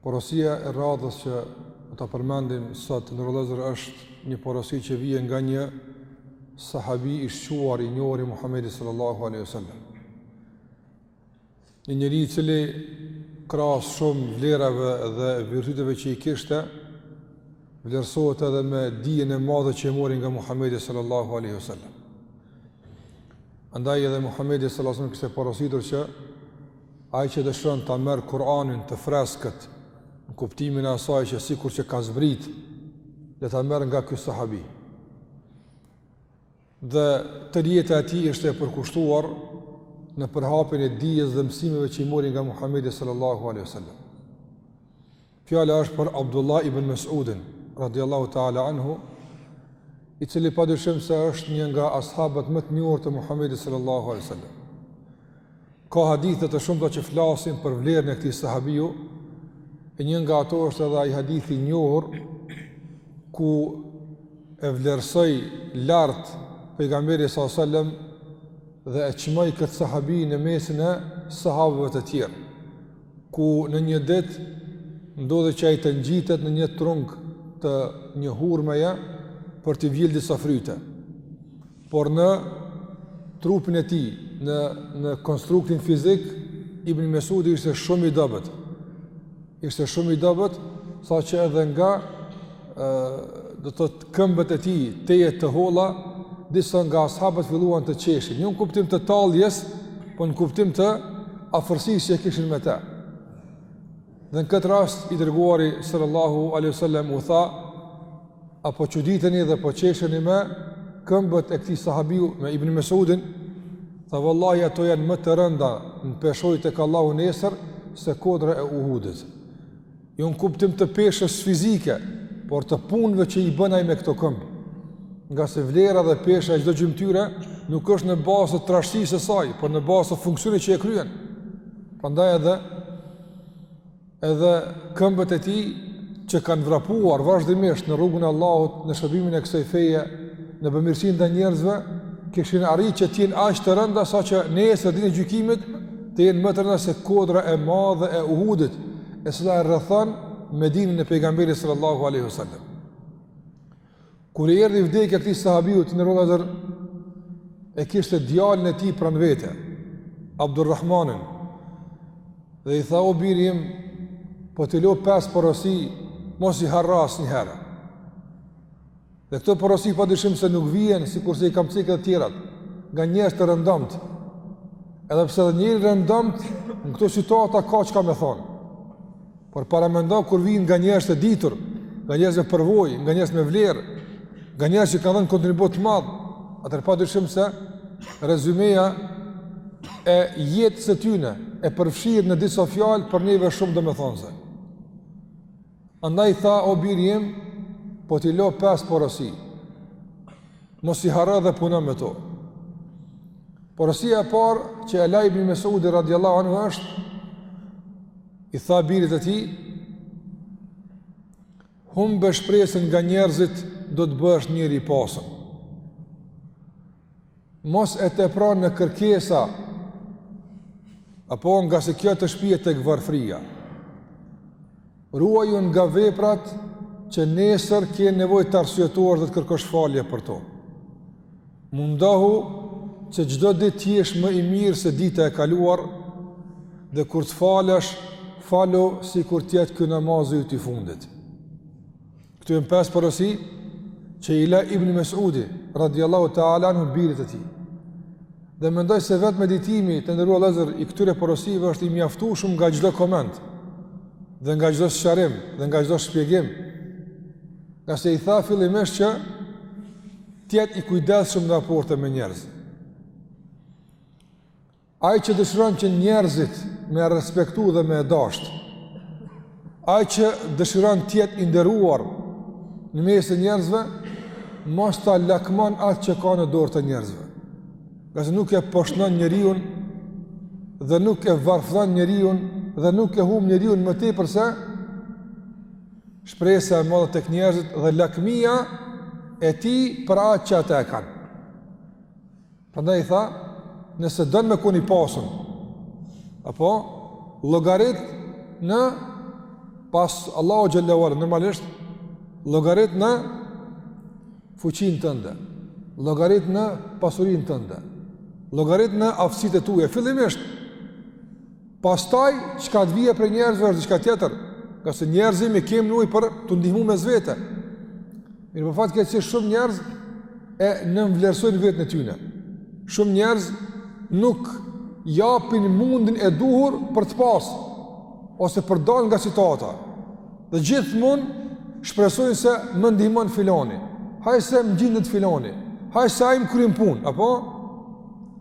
Porosia e radhës që do ta përmendim sot të nderuar vëllezër është një porosi që vije nga një sahabi i shquar i njohur i Muhamedit sallallahu alaihi wasallam. Një njeri i cili krahas shumë vlerave dhe virtyteve që i kishte, vlerësohet edhe me dijen e madhe që e mori nga Muhamedi sallallahu alaihi wasallam. Andaj edhe Muhamedi sallallahu alaihi wasallam kishte porositur që ai që dëshiron ta merr Kur'anin të freskët në kuptimin e asaj që sikur që ka zbrit le ta merr nga ky sahabi. Dhe tërë jeta e tij ishte e përkushtuar në përhapjen e dijes dhe mësimeve që i mori nga Muhamedi sallallahu alaihi wasallam. Fjala është për Abdullah ibn Mes'udin, radiallahu ta'ala anhu, i cili pa dyshim se është një nga ashabët më të njohur të Muhammedit sallallahu alaihi wasallam. Ka hadithe të shumta që flasin për vlerën e këtij sahabiu, e një nga ato është edhe ai hadith i njohur ku e vlerësoi lart pejgamberi sallallahu alaihi wasallam dhe e çmoi këtë sahabi në mesin e sahabëve të tjerë. ku në një ditë ndodh që ai të ngjitet në një trung të një hurmeje për të vjellë disa fryte. Por në trupin e tij, në, në konstruktin fizik, Ibn Mesudi ishte shumë i dobët. Ishte shumë i dobët, saqë edhe nga do të thotë këmbët e tij tejet të holla, disa nga ashabët filluan të qeshin, jo në kuptim të talljes, por në kuptim të afërsisë që e kishin me të. Dhe në këtë rast i dërguari sallallahu alaihi wasallam u tha: "A po çuditeni dhe po qesheni me këmbët e këtij sahabiu me Ibn Mesudin?" Tha vallahi ato janë më të rënda në peshojë tek Allahu nesër se kodra e Uhudit. Jo në kuptim të peshës fizike, por të punëve që i bën ai me këto këmbë. Ngase vlera dhe pesha e çdo gjymtyre nuk është në bazë të trashësisë së saj, por në bazë të funksionit që e kryen. Prandaj edhe edhe këmbët e tij që kanë vrapuar vazhdimisht në rrugën e Allahut në shërbimin e kësaj feje, në bamirësinë ndaj njerëzve, kishin arritur që të jenë aq të rënda saqë nesër ditën e gjykimit të jenë më të rënda se kodra e madhe e Uhudit, e cila rrethon Medinën e pejgamberit sallallahu alaihi wasallam. Kur i erdhi vdekja këtij sahabiu të nderuar vëllezër e kishte djalin e tij pranë vete, Abdurrahmanin. Dhe i tha o biri im, po të lo pesë porosi, mos i harro asnjëherë. Dhe këto porosi pa dyshim se nuk vijnë sikurse i kam cekë edhe tjerat, nga njerëz të rëndomtë. Edhe pse edhe njeri i rëndomtë, në këto situata ka çka me thonë. Por paramendo kur vijnë nga njerëz të ditur, nga njerëz me përvojë, nga njerëz me vlerë, nga njerëz që kanë dhënë kontribut të madh, atëherë pa dyshim se rezumeja e jetës së tyne, e përfshirë në disa fjalë për neve shumë domethënëse. Andaj tha, o biri im, po t'i lo pesë porosi, mos i harro dhe puno me to. Porosia e parë që e la Ibn Mesudi radiallahu anhu është, i tha birit të tij, humbe shpresën nga njerëzit do të bëhesh njeri i pasun. Mos e tepro në kërkesa, apo ngase kjo të shpije tek varfria. Ruaju nga veprat që nesër ke nevojë të arsyetohesh dhe të kërkosh falje për to. Mundohu që çdo ditë t'jesh më i mirë se dita e kaluar dhe kur të falesh, falu sikur t'jetë ky namazi yt i fundit. Këto janë pesë porosi që i la Ibn Mesudi, radiallahu ta'ala anhu birit të tij. Dhe mendoj se vetë meditimi të nderuar vllezër i këtyre porosive është i mjaftueshëm nga çdo koment, dhe nga çdo sqarim, dhe nga çdo shpjegim. Ngase i tha fillimisht që t'jetë i kujdesshëm në raporte me njerëz. Ai që dëshiron që njerëzit me e respektu dhe me e dashtë, ai që dëshiron të jetë i nderuar në mes të njerëzve, mos ta lakmon atë që kanë në dorë të njerëzve. Ngase nuk e poshtnon njeriun dhe nuk e varfnon njeriun dhe nuk e humb njeriun më tepër se shpresa e madhe tek njerëzit dhe lakmia e tij për atë që ata e kanë. Prandaj i tha, nëse don me kon i pasun, apo llogarit në pas Allahut xhelle ue ala normalisht llogarit në fuqinë tënde, llogarit në pasurinë tënde, llogarit në aftësitë e tuja fillimisht Pastaj çka të vijë prej njerëzve është diçka tjetër, ngase njerëz jemi kemi nevojë për t'u ndihmu mes vete. Mirëpo fatkeqësisht shumë njerëz e nënvlerësojnë veten e tyne. Shumë njerëz nuk japin mundin e duhur për të pas ose për të dalë nga situata. Dhe gjithmonë shpresojnë se më ndihmon filani. Hajt se më gjindet filani. Hajt se ai më kryen punë, apo?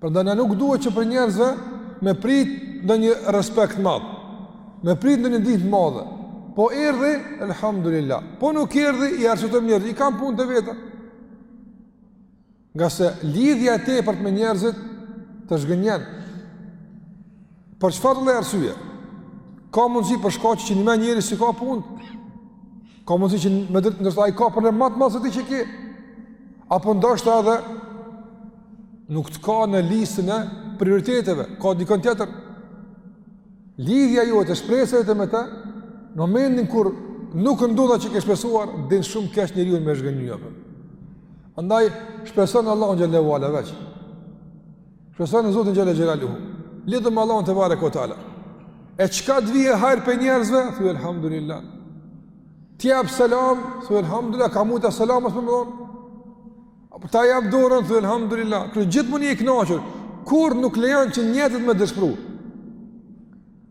Prandaj na nuk duhet që prej njerëzve me prit ndonjë respekt t'madh, me prit ndonjë ndihmë të madhe. Po erdhi, elhamdulillah. Po nuk erdhi, i arsyetojmë njerëzit, i kanë punët e veta. Ngase lidhja e tepërt me njerëzit të zhgënjen. Për çfarë lloj arsye? Ka mundësi për shkak që njëmend njeri s'i ka punët. Ka mundësi që vërtet ndoshta ai ka problem më të madh se ti që ke. Apo ndoshta edhe nuk të ka në listën e prioriteteve, ka dikën tjetër. Lidhja jote e shpresa jote me ta, në momentin kur nuk ndodh ajo që ke shpresuar, din shumë keq njeriun me zhgënjy. Andaj, shpreso n'Allahun xhel-le ue ala veç. Shpreso në Zotin xhel-le xhelaluhu. Lidhu me Allahun tebareke ue teala. E çka të vijë e hajrit prej njerëzve? Thuj, elhamdulillah. T'jep selam, thuj, elhamdulillah, ka mujt as selam mos me t'dhonë. Apo ta jep dorën thuj elhamdulillah, ki gjithmonë je i kënaqur, kur nuk lejon që njerëzit me t'dëshpru.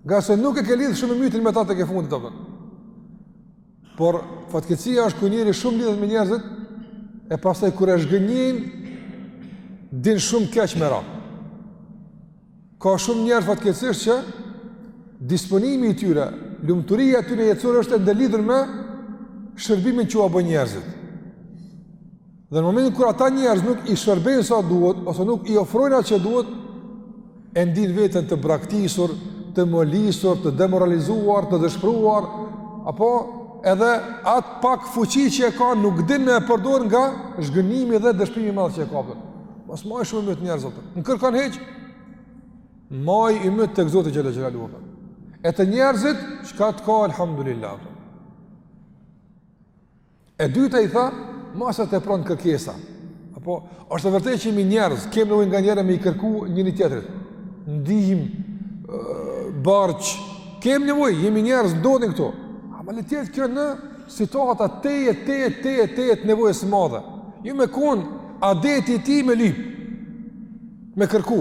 Ngase nuk e ke lidh shumë ymytin me ta tek e fundit apo. Por fatkeqësia është kur njeri shumë lidhet me njerëzit e pastaj kur e zhgënjejnë din shumë keq me ra. Ka shumë njerëz fatkeqësisht që disponimi i tyre, lumturia e tyre jetësore është e ndërlidhur me shërbimin që ua bëjnë njerëzit. Dhe në momentin kur ata njerëz nuk i shërbejnë sa duhet ose nuk i ofrojnë atë që duhet, e ndin veten të braktisur, të molisur, të demoralizuar, të dëshpëruar, apo edhe atë pak fuqi që e ka nuk din me e përdor nga zhgënjimi dhe dëshpërimi i madh që e kapë. Mos maj shumë ymyt te njerëzit. Në kërkon' hiç? Maj ymyt tek Zoti xhel-le xhelaluhu. E te njerëzit çka të ka alhamdulillah. E dyta i tha, mos e tepro n'kërkesa. Apo është e vërtetë që jemi njerëz kemi nevojë nganjëherë me i kërku njëri tjetrit. Ndihmë, borxh. Kemi nevojë, jemi njerëz ndodhin këto. Ama le të jetë kjo në Situata tejet, tejet, tejet, tejet të nevojës së madhe. Jo me kon adeti i tij me lip, me kërku,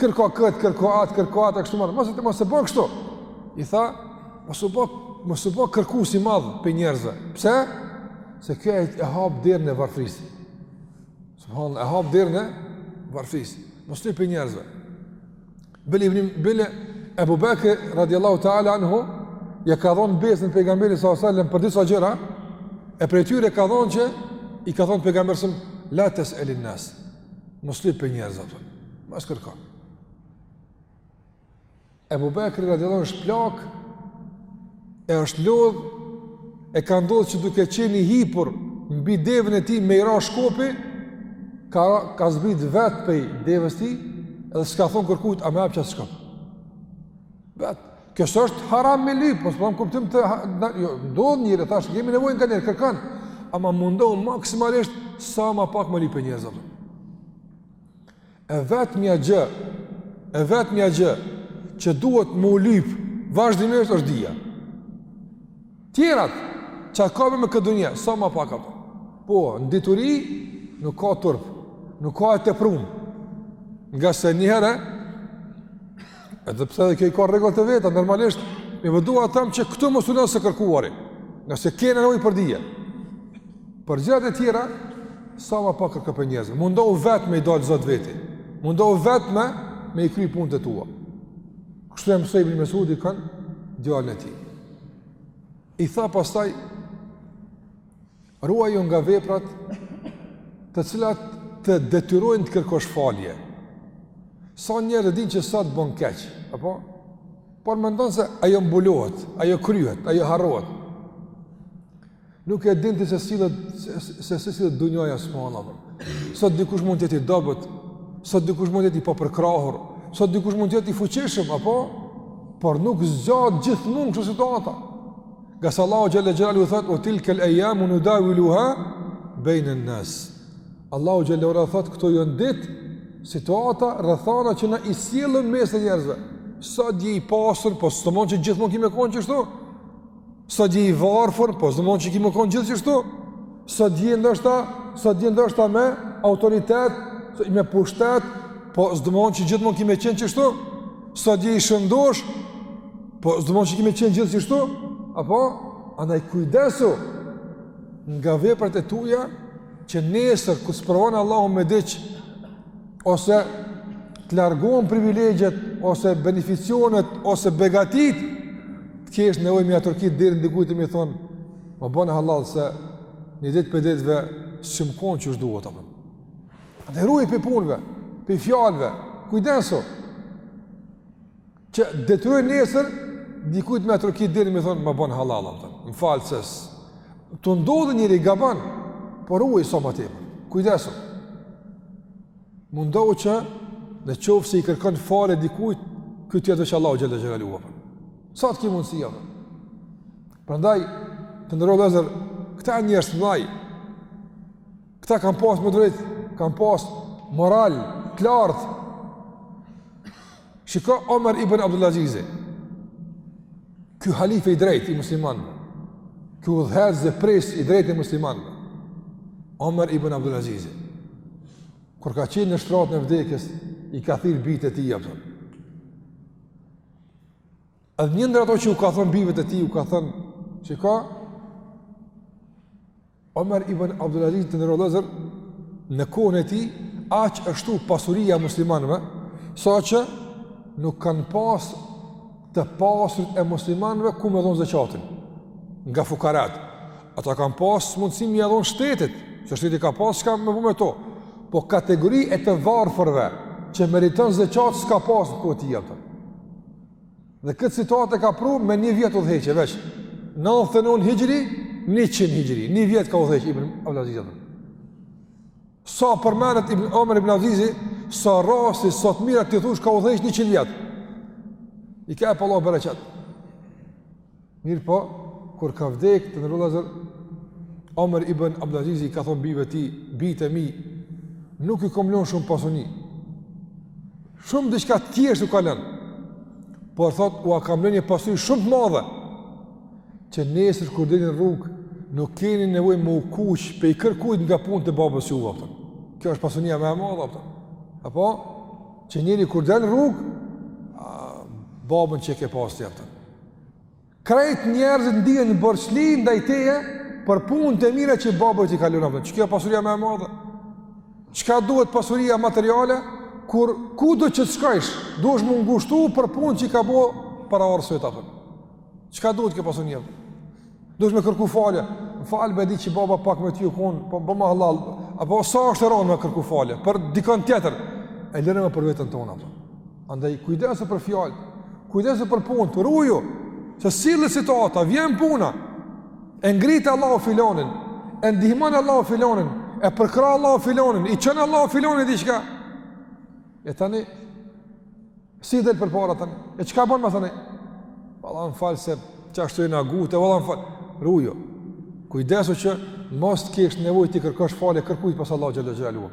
kërko këtë, kërko atë, kërko atë, e kështu me radhë, mos e të mos e bën kështu. I tha, mos u bë, mos u bë kërkues i madh prej njerëzve. Pse? Se kjo e, e hap derën e varfrisë. Subhanallahu e hap derën e varfrisë. Mos lyp prej njerëzve. Bile ibn Bile Abu Bakr radiallahu taala anhu ja ka dhënë besën pejgamberit sallallahu alajhi wasallam për disa gjëra e prej tyre ka dhënë që i ka thënë pejgamberi la tes'elin nas. Mos lyp prej njerëzve. Mos kërko. Ebu Bekri radiallahu është plak, e është lodh, e ka ndodh që duke qenë i hipur mbi devën e tij me i ra shkopi, ka, ka zbrit vetë pej devës tij, edhe s'ka thonë kërkujt, a m'e ap qat shkop. Vetë, jo se është haram me lypë, mos përëm kuptim të, jo, ndodh njeri, thashë, jemi në nevojë kanjëherë, kërkon, ama mundohu maksimalisht sa ma pak me lypë pej njerëzve. E vetmja gjë, e vetmja gjë që duhet me u lyp vazhdimisht është dija. Tjerat, çka kanë me këtë dunja, sa ma pak, apo. Po, në dituri nuk ka turp, nuk ka e teprume. Ngase njëherë, Edhe pse edhe kjo i ka rregullat e veta, normalisht mirëpo dua të them që këtu mos u ndal së kërkuari, ngase ke nevojë për dije. Për gjërat e tjera, sa ma pak kërko pej njerëzve, mundohu vetë me i dalë zot veti, mundohu vetë me, me i kry punët e tua. Kështu e mësoi ibn Mesudi kanë djalin e tij. I tha pastaj, Ruaju nga veprat të cilat të detyrojnë të kërkosh falje. Sa njerëz e din që sot bën keq, apo? Por mendon se ajo mbulohet, ajo kryhet, ajo harrohet. Nuk e din ti se si sillet dunjaja së më anadhër. Sot dikush mund të jetë i dobët, sot dikush mund të jetë i papërkrahur, sot dikush mund të jetë i fuqishëm, apo? Por nuk zgjatë gjithmonë kështu situata. Ngase Allahu xhelle xhelaluhu thot ve tilkel ejjamu nudaviluha bejnen nas. Allahu xhelle ve ala thot këto janë ditë situata rrethana që na i sjellim mes të njerëzve. Sot je i pasur, po s'domethon që gjithmonë ki me kon qështu. Sot je i varfër, po s'domethon që ki me kon gjithë qështu. Sot je ndoshta, sot je ndoshta me autoritet, me pushtet, po s'domethon që gjithmonë ki me qenë qështu. Sot je i shëndosh, Po, s'domethon që ki me qenë gjithë qështu, apo, andaj kujdesu nga veprat e tuja, që nesër, kur të sprovon Allahu me diç, ose të largon privilegjet, ose beneficionet, ose begatitë, të kesh nevojë me ia trokit derën dikujt e me thonë, ma bon hallall se një ditë pej ditëve, s'jom kon qysh duhet, apo. Andaj ruju pej punëve, pej fjalëve, kujdesu, që të detyrojnë nesër dikujt me ia trokit derën e me thonë ma bon hallall, apo. Më fal se të ndodh, njeri gabon, po ruaju sa ma tepër. Kujdesu. Mundohu që në qoftë se i kërkon falje dikujt, ky të jetë veç Allahu xhelle xhelaluhu, apo. Sa të ki mundësi, apo? Prandaj, të nderuar vllezër, këta njerëz të mdhaj, këta kanë pas më drejtë, kanë pas moral, të lartë, Shiko Omer ibn Abdullazizi, ky halife i drejt i muslimanve, ky udhëheqës dhe prijës i drejt i muslimanve, Omer ibn Abdullazizi, kur ka qenë në shtratin e vdekjes, i ka thirr bijtë e tij, a kupton. Edhe një ndër ato që u ka thënë bijve të tij, u ka thënë çka Omer ibn Abdul Aziz të nderuar vllezër në kohën e tij, aq u shtu pasuria e muslimanëve, saqë nuk kanë pas të pasurit e muslimanëve ku me dhon zeqatin nga fukarat. Ata kanë pas mundësi me ia dhon shtetit, që shteti ka pas çka me bo me to. Po kategori e të varfërve që meriton zeqat s'ka pas në kohë t'tij, a kupton. Dhe këtë situatë e ka pru me një vjet udhëheqje, veç. Nëntëdhjetë e nëntë hixhri, njëqind hixhri, një vjet ka udhëheq, Ibn Abdelaziz. Sa përmenet Ibn Omer Ibn Abdelazizi, sa rasti, sa të mirat, ti thush ka udhëheq njëqind vjet. I ka jep Allahu bereqet. Mirëpo, kur ka vdek të nderuar vllezër, Omer ibn Abdelazizi i ka thonë bijve t'tij, bijtë e mi, nuk u kom lënë shumë pasuni. Shumë diçka të thjesht u ka lënë. Por thot, ua kam lënë një pasuni shumë të madhe, që nesër kur delni n'rrugë, nuk keni nevojë me u kuq pej kërkujt nga punët e babës juj, a kupton. Kjo është pasunia ma e madhe, a kupton. Apo, që njeri kur del n'rrugë, babën që e ke pas ti, a kupton. Krejt njerëzit ndihen borxhli ndaj teje për punët e mira që baba t'i ka lon, a kupton. Qe kjo pasuria më e madhe? Çka duhet pasuria materiale kur kudo që të shkojsh, duhesh m'u ngushtu për punët që i ka bo paraardhësi yt, a kupton. Çka duhet kjo pasuri? Duhesh me kërku falje. M'fal be, e di që baba pak me ty u kon, po bëma hallall. Apo sa është rënë me kërku falje për dikon tjetër? E lëre ma për veten tonë, a kupton. Andaj kujdesu për fjalë, kujdesu për punët, ruju, se sillet situata, vjen puna, e ngrit Allahu filonin, e ndihmon Allahu filonin, e përkrah Allahu filonin, i çon Allahu filonin, diçka? E tani, si del përpara tani, e çka bon ma tani? Valla m'fal se qashtu u nguta, valla m'fal, ruju, kujdesu që, mos të kesh nevojë t'i kërkosh falje kërkujt pas Allahut xhele xhele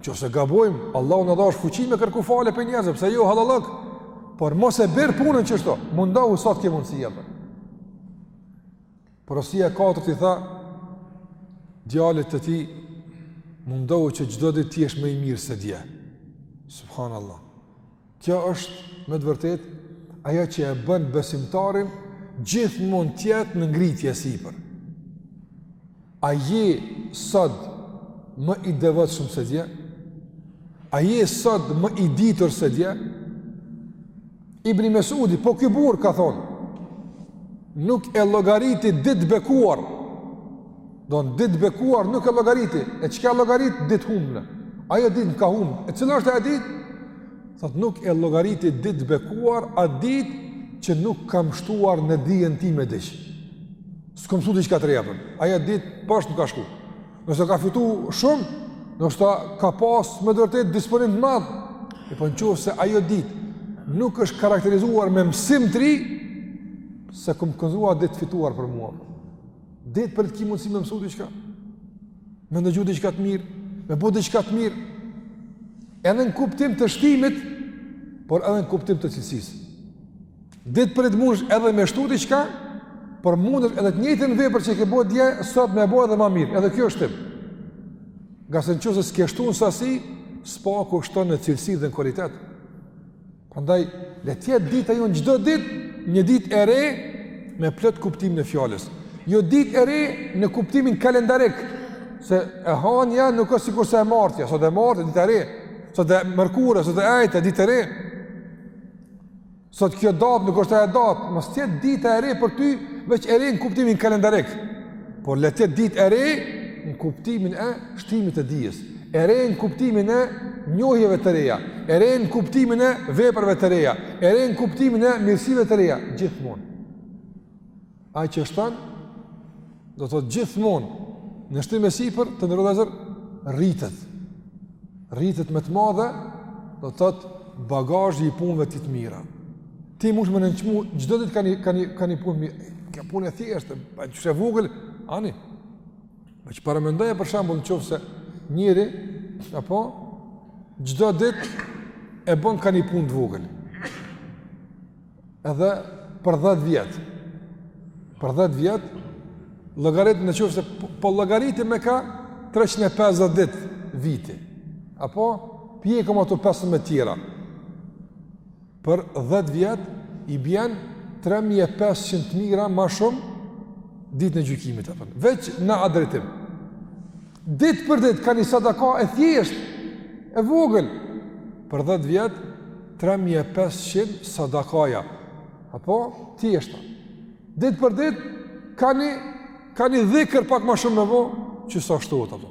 Qoftë se gabojmë, Allahu na dhashtë fuqi me kërku falje prej njerëzve, pse jo hallallok? Por mos e bjer punën qështu, mundohu sa t'ke mundësi, a kupton. Porosia e katërt i tha djalit të tij, mundohu që çdo ditë të jesh më i mirë se dje. Subhanallahu. Kjo është me të vërtetë ajo që e bën besimtarin gjithmonë të jetë në ngritje sipër. A je sot më i devotshëm se dje? A je sot më i ditur se dje? Ibn Mesudi, po ky burrë ka thonë, nuk e llogariti ditë të bekuar Do thotë ditë të bekuar nuk e llogariti, e çka llogarit, ditë të humbun. Ajo ditë ka humbë, e cila është ajo ditë? Thotë nuk e llogariti ditë të bekuar, at ditë që nuk kam shtuar në dijen time diç. S'kom msu diçka të re japën. Ajo ditë poshtë ka shku. Nëse ka fitu shumë, nëse ka pasë me të vërtetë disponim të madh, e po në qoftë se ajo ditë nuk është karakterizuar me mësim të ri, s'e kom këndrua ditë të fituar për mua. Ditë për ditë ki mundësi me mësu diçka, me ndëgju diçka të mirë, me bo diçka të mirë, edhe në kuptim të shtimit, por edhe në kuptim të cilësisë. Ditë për ditë mundesh edhe me shtu diçka, por mundesh edhe të njëjtën vepër që ke bo dje, sot me bo edhe ma mirë, edhe kjo shtim. Ngase në qoftë se s'ke shtu në sasi, së paku shton në cilësi dhe në kualitet. Prandaj le të jetë dita jonë çdo ditë një ditë e re me plot kuptimin e fjalës. Jo ditë e re në kuptimin kalendarik, se e hanja nuk është sikurse e martja, sot e martë ditë e re, sot e mërkurë, sot e ejte ditë e re. Sot kjo datë nuk është ajo datë, mos të jetë dita e re për ty, veç e re në kuptimin kalendarik. Por le të jetë ditë e re në kuptimin e shtimit të dijes. e re në kuptimin e njohjeve të reja, e re në kuptimin e veprave të reja, e re në kuptimin e mirësive të reja, gjithmonë. Ai që është thanë, do të thotë gjithmonë, në shtim e sipër, të nderuar vëllezër, rritet. Rritet me të madhe, do të thotë bagazhi i punëve të tij të mira. Ti mundesh me nënçmu, çdo ditë ka një, ka një, ka një punë të mirë. Kjo punë e thjeshtë, që është e vogël, ani, Meqë paramendoje për shembull në qoftë se njeri, apo, çdo ditë e bon ka një punë të vogël. Edhe për 10 vjet. Për 10 vjet, llogarit në qoftë se po, po llogaritim me ka 350 ditë viti. Apo, po i hekim ato 15 tjera. për 10 vjet i bjen 3500 të mira ma shumë ditën e gjykimit apo veç në at drejtim. Ditë për ditë ka ni sadaka e thjeshtë e vogël për 10 vjet 3500 sadakaja. Apo thjesht. Ditë për ditë ka ni, ka ni dhikr pak ma shumë më vonë që sa shtohet apo.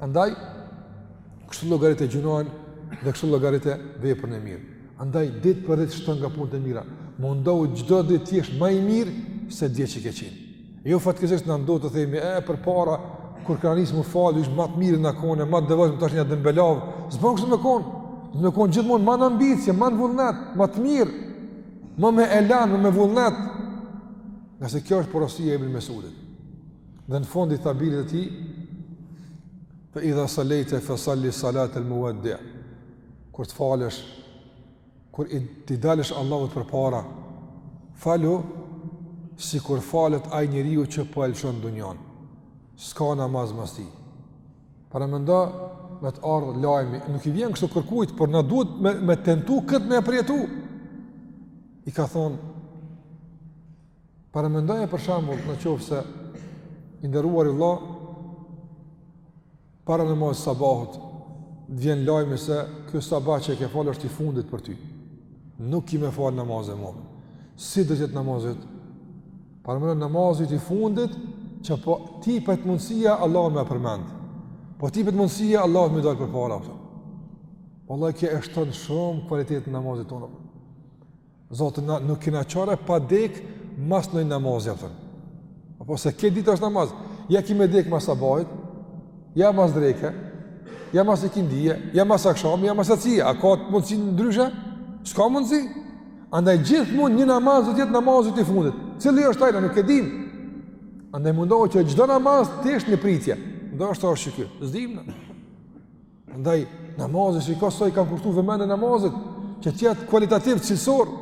Andaj, kështu llogarite gjynahin dhe kështu llogarite veprën e mirë. Andaj, ditë për ditë shto nga punët e mira, mundohu çdo ditë t'jesh ma i mirë se dje që ke qenë. E jo fatkesisht na ndodh të themi, e, përpara, kur kena nis me u falë, ish ma të mirë, na u konë ma të devotshëm, tash jena dembelav, s'bën kështu me konë, duhet me konë gjithmonë ma në ambicje, ma në vullnet, ma të mirë, ma me elan, ma me vullnet, ngase kjo është porosia e Ibn Mesudit. Dhe në fund i tha të birit të tij, "Fa idha sallayta fa salli salat al-muwaddi'." Kur të falësh, kur t'i dalësh Allahut përpara, falu sikur falet ai njeriu që po e lëshon dunjan. S'ka namaz mas tij. Paramendo me të ardh lajmi, nuk i vjen kështu kërkujt, por na duhet me, me tentu kët me e përjetu. I ka thonë Paramendoje për shembull, në qoftë se i nderuari vëlla para namazit të sabahut t'vjen lajmi se ky sabah që e ke falë është i fundit për ty. Nuk ki me fal namaze më. Si do të jetë namazi? Paramendo namazi i fundit që po t'jipet mundësia Allahun me e përmend. Po t'jipet mundësia Allahut me i dal përpara. Wallahi kjo e shton shumë kualitetin në namazet tona. Zotin, na nuk kena çare pa dek mas ndonjë namazi, a thon. Apo s'e ke ditë është namaz, ja ki me dek mas sabahit, ja mas dreke, ja mas ikindie, ja mas akshami, ja mas jacie, a ka mundësi ndryshe? S'ka mundësi? Andaj gjithmonë një namaz do t'jetë namazi i fundit. Cili është ai, na nuk e dim. Andaj mundohu që çdo namaz të jesh në pritje. Ndoshta është ky, s'dim na. Andaj, namazit, shiko sa i kanë kushtu vëmendje namazit, që t'jetë kualitativ, cilësor,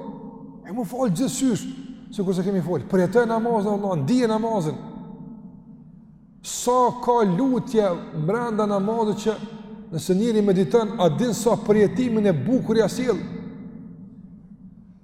e m'u falë gjithqysh, sikurse kemi folë, përjetoje namazin, o vëlla, ndije namazin, sa ka lutje mrenda namazit që nëse njëri mediton, a din sa përjetimin e bukur ia sjell,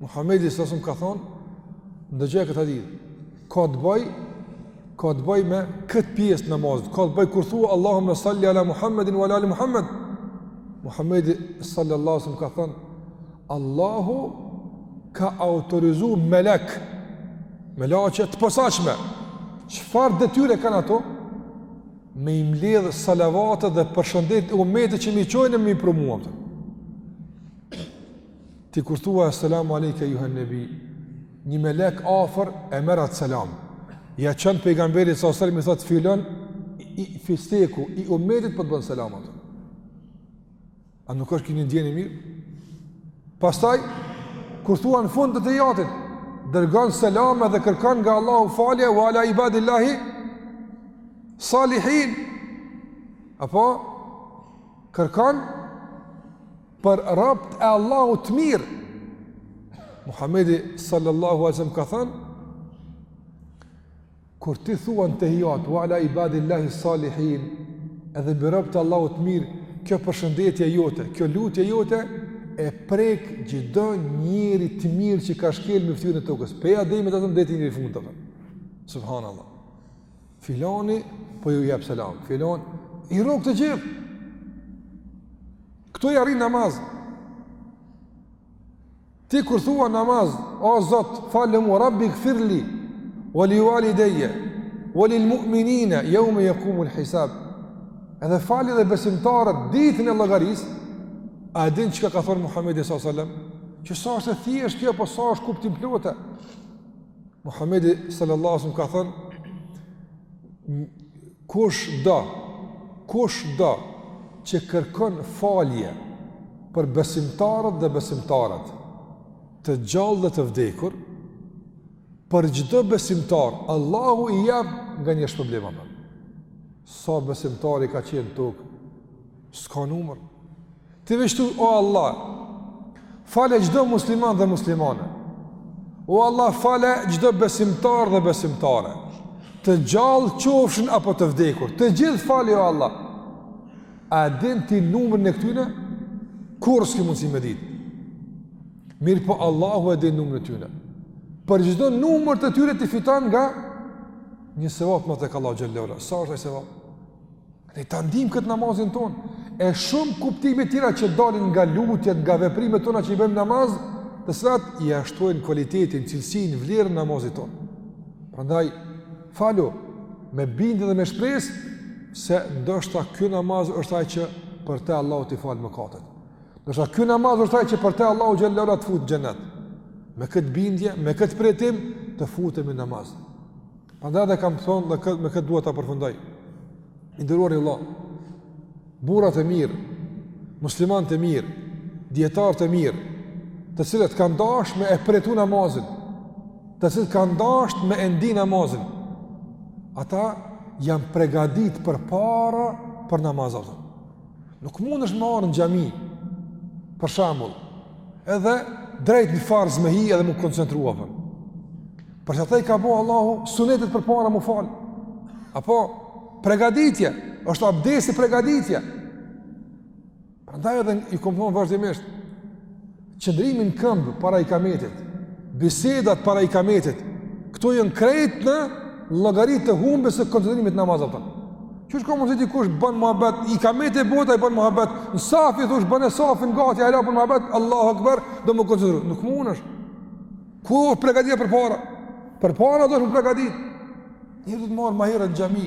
Muhamedi alejhi selam ka thon, ndëgjoje këtë hadith. Ka të bëj ka të bëj me kët pjesë të namazit. Ka të bëj kur thua Allahumma salli ala Muhammedin wa ala ali Muhammed. Muhamedi sallallahu alaihi wasallam ka thon, Allahu ka autorizuar melek, melaqe të posaçme. Çfarë detyre kanë ato? Me i mbledh salavatet dhe përshëndetjet e umetit që m'i çojnë me m'i pru mua. Ti kur thua esselamu alejke ejjuhen nebi, një melek afër e merr atë selam. Ia çon pejgamberit sa selem i thot filoni fisteku i umetit po të bën selam ty. A nuk është kjo ndjenjë e mirë? Pastaj, kur thua në fund të tehijatit, dërgon selam edhe kërkan nga Allahu falje, wa ala ibadillahi, salihin, apo, kërkan, Për robt e Allahut të mirë. Muhamedi sallallahu alaihi wasallam ka thënë Kur ti thua në tehijat, wa ala ibadillahi salihin, edhe mbi robt e Allahut të mirë, kjo përshëndetje jote, kjo lutje jote, e prek çdo njeri të mirë që ka shkel mbi fytyrën e tokës. Pej Ademit e deri te njeri i fundit. Subhanallah. Filani po ju jep selam, filani rrok të gjithë. Këto i arrin në namaz. Ti kur thua në namaz, o Zot, falëm mua Rabbi gfirli, wa li walidayya, wa lil mu'minina yawma yaqumu al-hisab. Edhe fali edhe besimtarët ditën e llogarisë. A din çka ka thënë Muhamedi sallallahu alaihi wasallam? Që sa është e thjeshtë kjo, po sa është kuptimplotë. Muhamedi sallallahu alaihi wasallam ka thënë kushdo kushdo që kërkon falje për besimtarët dhe besimtaret të gjallë dhe të vdekur për çdo besimtar Allahu i jap nga një shpërblim apo sa besimtarë ka qenë në tokë S'ka numër. Ti veç thu, o Allah, fale çdo musliman dhe muslimane. O Allah, fale çdo besimtar dhe besimtare. Të gjallë qofshin apo të vdekur. Të gjithë fali, o Allah. A e din ti numrin e këtyne? Kurrë s'ki mundësi me ditë? Mirëpo Allahu e din numrin e tyne. Për çdo numër të tyre ti fiton nga një sevap merr tek Allahu xhelle ue ala. Sa është ai sevap? E ta ndijmë këtë namazin tonë e shumë kuptime të tjera që dalin nga lutjet, nga veprimet tona që i bëjmë në namaz, të cilat ia shtojnë kvalitetin, cilësinë, vlerën e namazit tonë. Prandaj falu me bindje dhe me shpresë se ndoshta ky namaz është ai që për të Allahu t'i fal mëkatet. Ndoshta ky namaz është ai që për të Allahu xhelle ue ala të fut në xhenet. Me këtë bindje, me këtë përjetim të futemi në namaz. Prandaj e kam thonë edhe këtë, me këtë dua ta përfundoj. I nderuar vëlla, burrat e mirë, muslimant e mirë, dijetarët e mirë, të cilët kanë dashtë me e përjetu namazin, të cilët kanë dashtë me e ndi namazin, ata janë pregadit përpara për namazin. Nuk mundesh me ardh në xhami, për shembull, edhe drejt në farz me hi edhe m'u koncentru apo. Për qata i ka bo Allahu sunetet përpara m'u fal. Apo, pregaditje, është abdesi pregaditje. Prandaj edhe i kom thon vazhdimisht. qëndrimi në këmbë para ikametit, bisedat para ikametit, këto janë krejt në llogari të humbjes së koncentrimit në namaz apo. Qysh ka mundësi dikush bën muhabet, ikameti bohet, ai bën muhabet. Në saf i thush bëne safin gati, hala bën muhabet, Allahu Akbar, do m'u koncentru. Nuk mundesh. Ku pregaditja përpara? Përpara duhesh m'u pregadit. Një duhet me ardh më herët në xhami.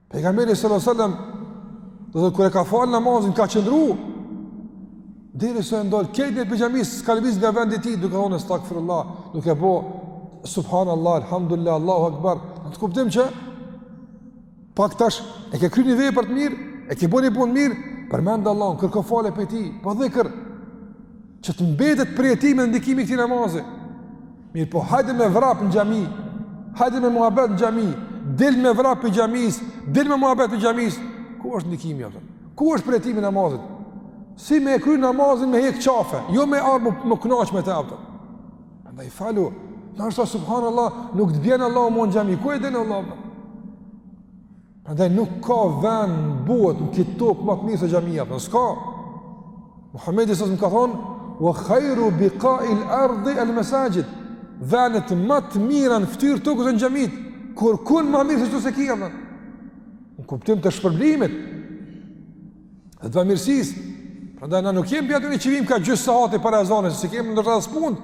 Pejgamberi sallallahu alajhi wasallam do thotë kur e ka fal namazin ka qëndru derisa kanë dal krejt prej xhamisë, s'ka lëviz nga vendi i tij duke thonë astaghfirullah, duke bë subhanallah, alhamdulillah, allahu akbar. Në atë kuptim që pak tash e ke kry një vepër të mirë, e ke bo një punë të mirë, përmende Allahun, kërko falje prej tij, bo dhikr që të mbetet përjetimi edhe ndikimi i këtij namazi. Mirëpo, hajde me vrap në xhami, hajde me muhabet në xhami, dil me vrap prej xhamisë, dil me muhabet prej xhamisë, ku është ndikimi apo? Ku është përjetimi i namazit? Si me e kry namazin me hek qafe, jo me ardh m'u knaq me te apo. Andaj falu, ndoshta subhanallah, nuk të bjen Allahu më në xhami, ku e din vlla? Apo? Andaj nuk ka vend në botë në këtë tokë më të mirë se xhamia, apo, s'ka. Muhamedi alejhi selam ka thonë, "Wa khairu biqa'il ardi al-masajid." Vendet më të mira në fytyrë të tokës janë xhamitë. Kurkund më mirë se ktu s'e ki apo? Në kuptim të shpërblimit. Dhe të mirësisë. Prandaj na nuk jemi prej atyne që vim ka gjysë sahati para ezanit, se kemi ndoshta punë.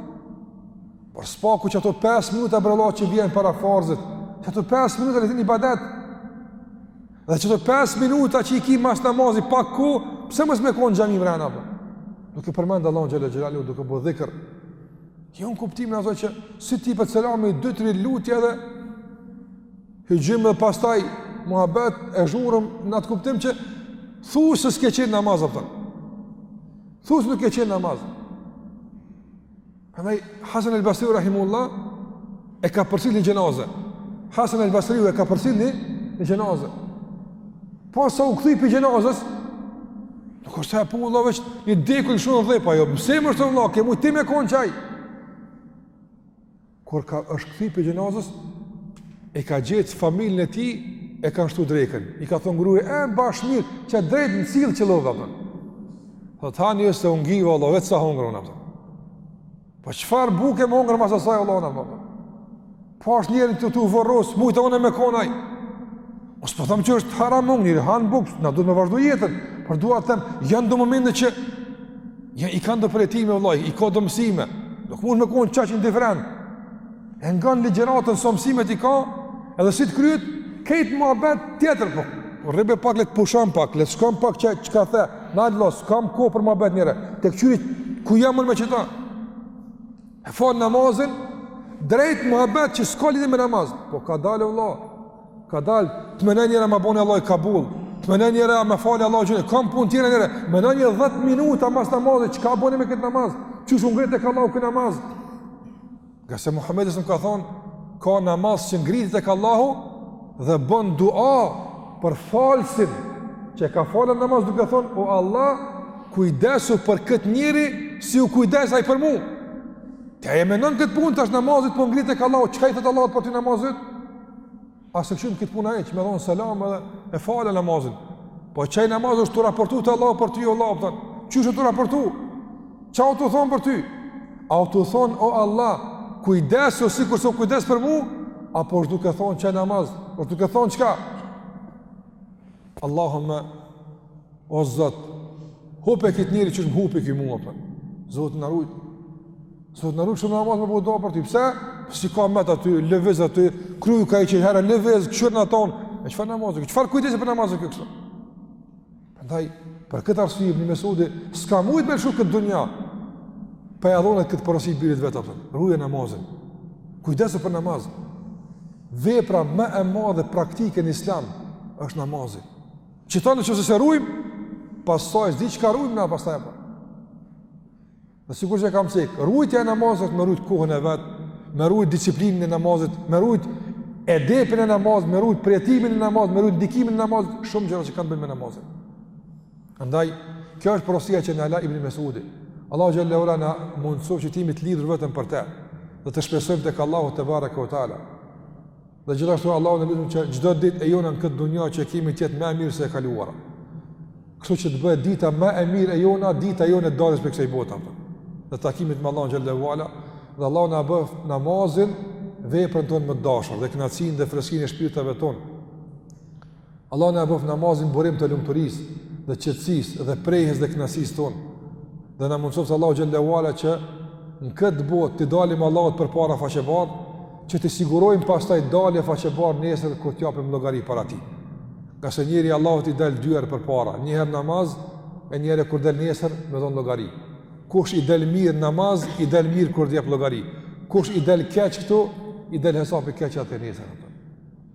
Por s'paku qato 5 minuta bre vlla që vjen para farzit, qato 5 minuta le t'jenë ibadet, dhe qato 5 minuta që i ki mas namazi, s'paku, pse mos me konë në xhami mrena, apo? duke përmendë Allahun xhele xhelaluhu, duke bë dhikër, jo në kuptimin atë që si t'jepet selami, 2-3 lutje dhe, hyxhym dhe pastaj, muhabet e zhurmë në atë kuptim që, thu se s'ke qenë në namaz, apo? thu se nuk ke qenë në namaz, Andaj Hasan el Basriu rahimehullah e ka përcjell një xhenaze. Hasan el Basriu e ka përcjell një xhenaze. Posa u kthy prej xhenazës? Nuk është puna vëlla veç një i dekun, shumë dhëpa ajo. Mësim është vëlla, ke mujt ti me kon qaj? Kur është kthy prej xhenazës e ka gjetë familjen e tij e kanë shtu drekën. I ka thonë gruaj, "E bash mirë, që drejt në sillë qëllova." Thot hani se u ngiva valla vetë sa hongra unë. Po çfarë buke më hongër mas asaj valla unë. Po është njeri tu u vorros, mujt unë me kon aj. Mos po them që është haram unë, njeri han buk, na duhet me vazhdu jetën, por dua të them, janë do momente që i kanë do përjetime vëllai, i ka do mësime. Nuk mund me kon qaq indiferent. E ngon ligjëratën sa mësimet i ka, edhe si të kryet, krejt muhabet tjetër po. Rri bre pak, le të pushojmë pak, le të shohëm pak, çka tha, na të losë, kam kohë për muhabet njëherë, të këqyri ku jam unë me qëta. E falë namazin, drejt muhabet që s'ka lidhje me namazin. Po kadalë vëlla, kadalë, të menoj njëherë a ma boni Allahu kabul, të menoj njëherë a m'i fali Allahu gjynahet, kam pun tjera njëherë, meno një 10 minuta mas namazin, çka boni me këtë namaz, që shumë shtrejt e ka Allahu këtë namazin. Ngase Muhammedi a.s. ka thonë, ka namaz që ngritet tek Allahu dhe bën dua për falësin që e ka falë at namaz duke thonë, o Allah, kujdesu për këtë njeri si u kujdes aj për mu. A e menon këtë punë tash namazi yt po ngritet tek Allahu, çka i thotë Allahut për ty namazi yt? A s'e kështu këtë puna veç me dhonë selam edhe e fala namazin. Po qaj namaz është tu raportu te Allahu për ty, o Allah, pëtën. Qysh është tu raportu? Ça o tu thonë për ty? A o tu thonë, o Allah, kujdesu sikurse u kujdes për mu? Apo është duke thonë qaj namaz? është duke thonë çka? Allahumme, o Zot, hupe këtë njeri qysh më hupi ky mua, po. Zoti na rujt. Zoti na rujt shumë namazi me bo dua për ty. Pse? Si ka met aty, lëviz aty, kruju ka njëqind herë, lëviz, këqyr në tonë. E çfarë namazi ky? Çfarë kujdesi për namaz ky është? Ndaj, për këtë arsye, ibn Mesudi, s'ka mujt me lëshu këtë dunja. Pa e dhonë këtë porosi birit vetë, për. Ruje namazin. Kujdesu për namazin. Vepra më e madhe praktike në islam është namazi. Qita në qoftë se s'e rujmë, pastaj s'di çka rujmë na pastaj pa. Dhe sikurse e kam cek, rujtja e namazit me rujt kohën e vetë, me rujt disiplinën e namazit, me rujt edepin e namazit, me rujt përjetimin e namazit, me rujt ndikimin e namazit, shumë gjëra që kanë të bëjnë me namazin. Andaj, kjo është porosia që na la ibn Mesudi. Allahu xhele ue ala na mundësoftë që të jemi të lidhur vetëm për te, dhe të shpresojmë tek Allahu tebareke ue teala. Dhe gjithashtu Allahun e lutim që çdo ditë e jona në këtë dunja që kemi të jetë më e mirë se e kaluara. Kështu që të bëhet dita më e mirë e jona, dita jona e daljes prej kësaj bote. Dhe takimit me Allahun xhele ue ala, dhe Allahu na bëftë namazin veprën tonë më të dashur dhe kënaqësinë dhe freskinë e shpirtrave tonë. Allahu na e bëftë namazin burim të lumturisë dhe qetësisë dhe prehjes dhe kënaqësisë tonë dhe na mundësoftë Allahu xhele ue ala që në këtë botë t'i dalim Allahut përpara faqebardhë që të sigurojmë pastaj dalje faqebardhë nesër kur t'japim llogari para tij ngase njeriu Allahut i del dy herë përpara njëherë në namaz e njëherë kur del nesër me dhonë llogari kush i del mirë në namaz i del mirë kur t'jap llogari kush i del keq këtu i del hesapi keq atje nesër